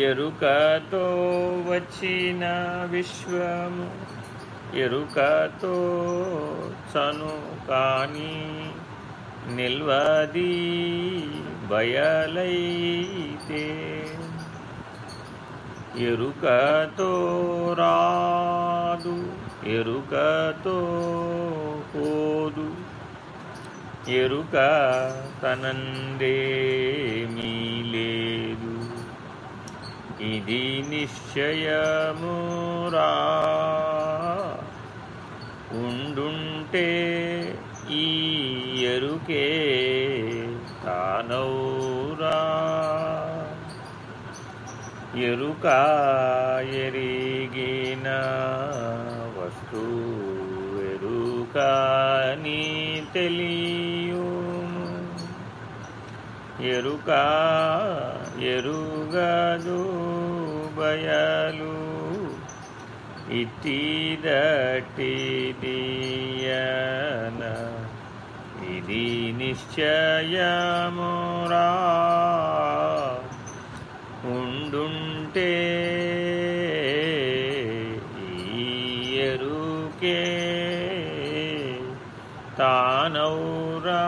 ఎరుకతో వచ్చిన విశ్వము ఎరుకతో చను కాని నిల్వది బయలైతే ఎరుకతో రాదు ఎరుకతో పోదు ఎరుక తనందేమి ఇది నిశ్చయమురా. ఉండుంటే ఈ ఎరుకే తానౌరా ఎరుక ఎరిగిన వస్తు ఎరుక నీ తెలియుము. ఎరుక ఎరుగదు బయలు ఇట్టిదటిదియన. ఇది నిశ్చయమురా ఉండుంటే ఈ తానౌరా.